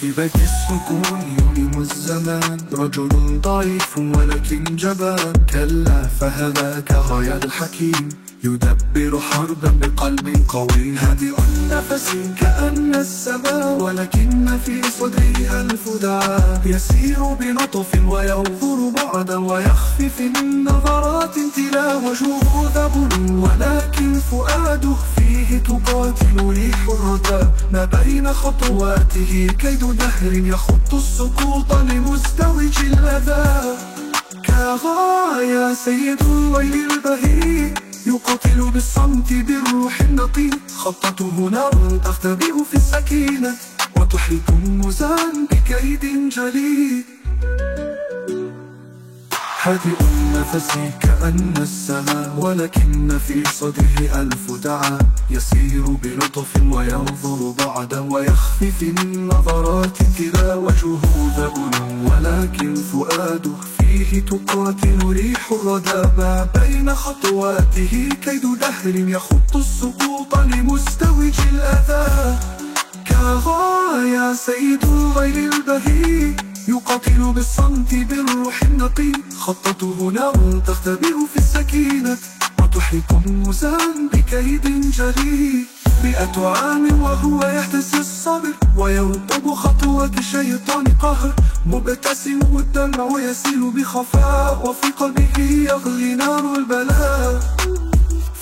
خيبة السكون يلم الزمان. رجل ضعيف ولكن جبان. كلا فهذاك غاية الحكيم. يدبر حربا بقلب قوي. هادئ النفس كأن السماء. ولكن في صدره ألف دعاء يسير بلطف وينظر بعدا ويخفي في النظرات تلا وجهه ذبل ولكن فؤاده فيه تقاتل ريح الردى ما بين خطواته كيد دهر يخط السقوط لمزدوج الأذى كغاية سيد الليل البهي يقاتل بالصمت بالروح النقي. خطته نار تختبئ في السكينة وتحيط المزان بكيد جليد هادئ النفس كأن السماء ولكن في صدره ألف دعاء. يسير بلطف وينظر بعدا ويخفي في النظرات كذا وجهه ذبل ولكن فؤاده فيه تقاتل ريح الردى ما بين خطواته كيد دهر يخط السقوط لمستوج الأذى. كغاية سيد غير البهي يقاتل بالصمت بالروح النقي. خطته نار تختبئ في السكينة. وتحرق المزان بكيد جلي مئة عام وهو يحتسي الصبر. ويرطب خطوة الشيطان قهر. مبتسم والدمع يسيل بخفاء. وفي قلبه يغلي نار البلاء.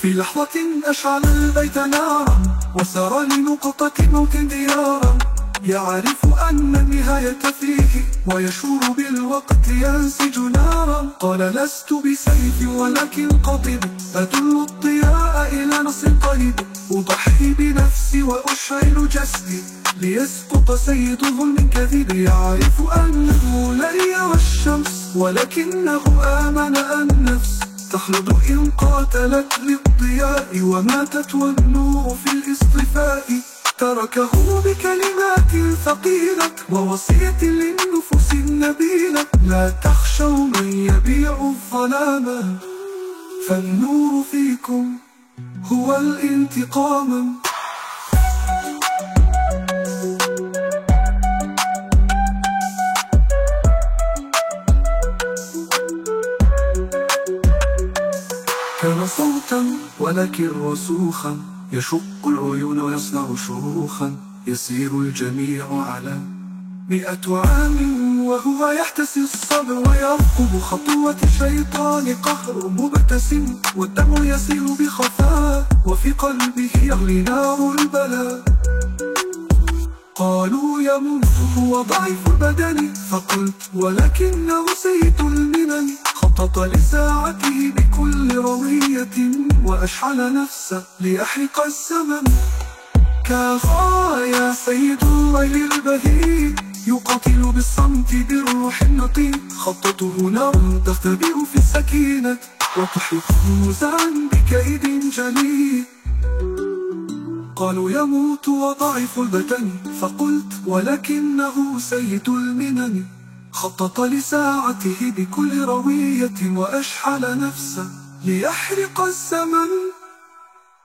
في لحظة أشعل البيت نارا. وسار لنقطة موت ديارا. يعرف أن النهاية فيه ويشور بالوقت ينسج نارا. قال لست بسيف ولكن قطب أدل الضياء إلى نص قريب. أضحي بنفسي وأشعل جسدي ليسقط سيد ظلم كذب. يعرف أنه لن يرى الشمس ولكنه آمن النفس. تخلد إن قاتلت للضياء وماتت والنور في الاصطفاء. تركه بكلمات ثقيلة ووصية للنفوس النبيلة. لا تخشوا من يبيع الظلام فالنور فيكم هو الانتقام. كان صوتا ولكن رسوخا. يشق العيون ويصنع شروخا يسير الجميع على مئة عام وهو يحتسي الصبر ويرقب خطوة الشيطان قهر مبتسم والدم يسيل بخفاء وفي قلبه يغلي نار البلاء. قالوا يموت هو ضعيف البدن فقلت ولكنه سيد المنن خطط لساعته بكل روية. وأشعل نفسه ليحرق الزمن. كغاية سيد الليل البهي يقاتل بالصمت بالروح النقي خطته نار تختبئ في السكينة وتحيط المزان بكيد جليد قالوا يموت وضعف البدن فقلت ولكنه سيد المنن. خطط لساعته بكل روية وأشحل نفسه. ليحرق الزمن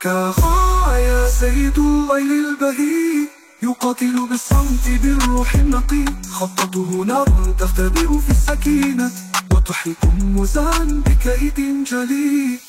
كغاية سيد الليل البهي يقاتل بالصمت بالروح النقي خطته نار تختبئ في السكينة وتحرق المزان بكيد جليد